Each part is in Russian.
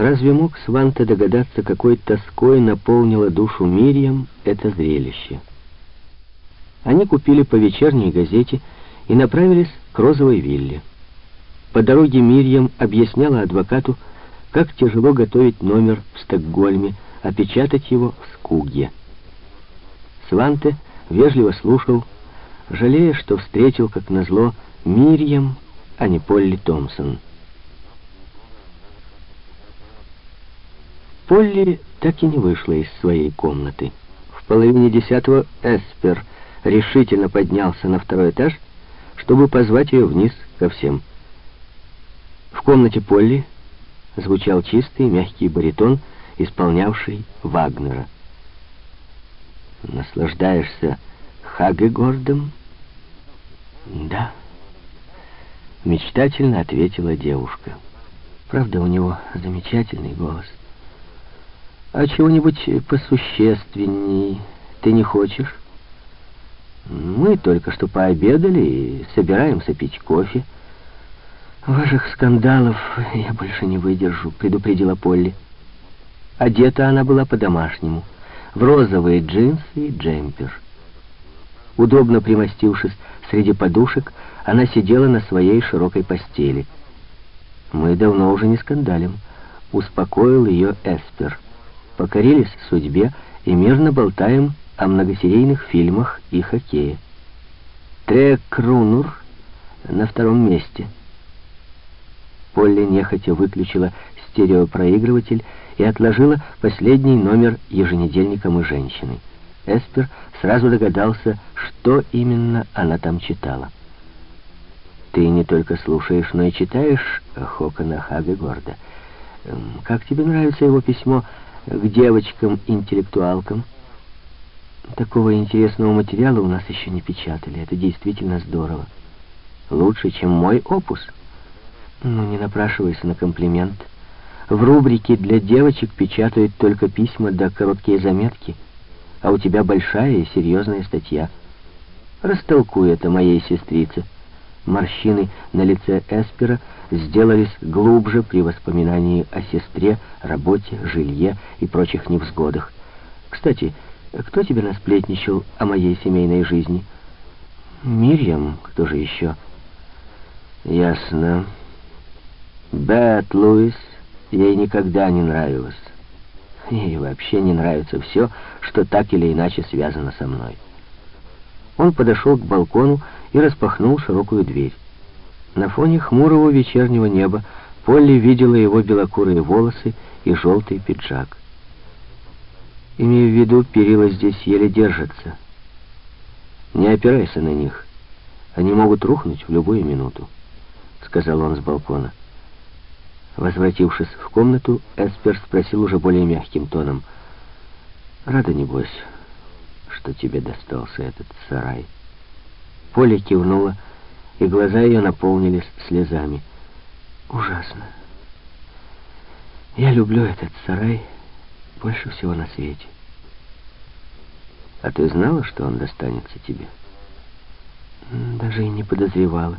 Разве мог Сванте догадаться, какой тоской наполнило душу Мирьям это зрелище? Они купили по вечерней газете и направились к розовой вилле. По дороге Мирьям объясняла адвокату, как тяжело готовить номер в Стокгольме, а печатать его в Скуге. Сванте вежливо слушал, жалея, что встретил, как назло, Мирьям, а не Полли Томпсон. Полли так и не вышла из своей комнаты. В половине десятого Эспер решительно поднялся на второй этаж, чтобы позвать ее вниз ко всем. В комнате Полли звучал чистый, мягкий баритон, исполнявший Вагнера. «Наслаждаешься Хагегордом?» «Да», — мечтательно ответила девушка. «Правда, у него замечательный голос». А чего-нибудь посущественней ты не хочешь? Мы только что пообедали и собираемся пить кофе. Ваших скандалов я больше не выдержу, предупредила Полли. Одета она была по-домашнему, в розовые джинсы и джемпер. Удобно примостившись среди подушек, она сидела на своей широкой постели. Мы давно уже не скандалим, успокоил ее Эспер покорились судьбе и мирно болтаем о многосерийных фильмах и хоккее. Трек Крунур на втором месте. Полли нехотя выключила стереопроигрыватель и отложила последний номер еженедельника «Мы женщины». Эспер сразу догадался, что именно она там читала. «Ты не только слушаешь, но и читаешь Хокона Хагегорда. Как тебе нравится его письмо к девочкам-интеллектуалкам. Такого интересного материала у нас еще не печатали. Это действительно здорово. Лучше, чем мой опус. Ну, не напрашивайся на комплимент. В рубрике для девочек печатают только письма да короткие заметки, а у тебя большая и серьезная статья. Растолкуй это моей сестрице. Морщины на лице Эспера сделались глубже при воспоминании о сестре, работе, жилье и прочих невзгодах. Кстати, кто тебе насплетничал о моей семейной жизни? Мирьям, кто же еще? Ясно. Бет Луис ей никогда не нравилась. Ей вообще не нравится все, что так или иначе связано со мной. Он подошел к балкону и распахнул широкую дверь. На фоне хмурого вечернего неба Полли видела его белокурые волосы и желтый пиджак. Имею в виду, перила здесь еле держатся. Не опирайся на них. Они могут рухнуть в любую минуту, — сказал он с балкона. Возвратившись в комнату, Эспер спросил уже более мягким тоном. «Рада, небось, что тебе достался этот сарай?» Поля кивнула, и глаза ее наполнились слезами. «Ужасно. Я люблю этот сарай больше всего на свете». «А ты знала, что он достанется тебе?» «Даже и не подозревала.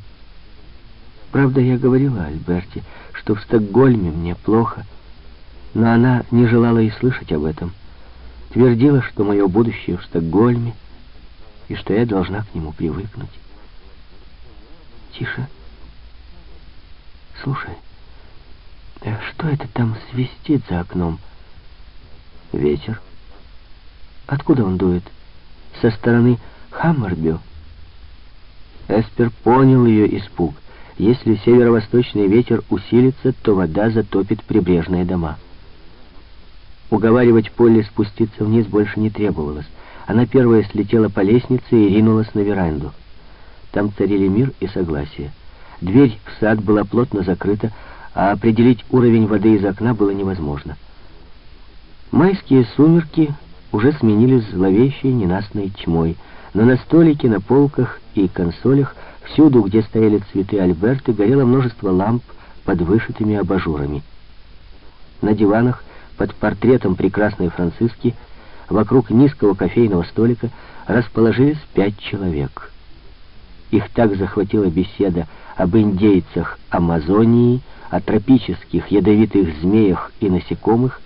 Правда, я говорила Альберте, что в Стокгольме мне плохо, но она не желала и слышать об этом. Твердила, что мое будущее в Стокгольме, и что я должна к нему привыкнуть. Тише. Слушай, а что это там свистит за окном? Ветер. Откуда он дует? Со стороны Хаммербю. Эспер понял ее испуг. Если северо-восточный ветер усилится, то вода затопит прибрежные дома. Уговаривать Полли спуститься вниз больше не требовалось. Она первая слетела по лестнице и ринулась на веранду. Там царили мир и согласие. Дверь в сад была плотно закрыта, а определить уровень воды из окна было невозможно. Майские сумерки уже сменились зловещей ненастной тьмой, но на столике, на полках и консолях, всюду, где стояли цветы Альберты, горело множество ламп под вышитыми абажурами. На диванах под портретом прекрасной Франциски Вокруг низкого кофейного столика расположились пять человек. Их так захватила беседа об индейцах Амазонии, о тропических ядовитых змеях и насекомых,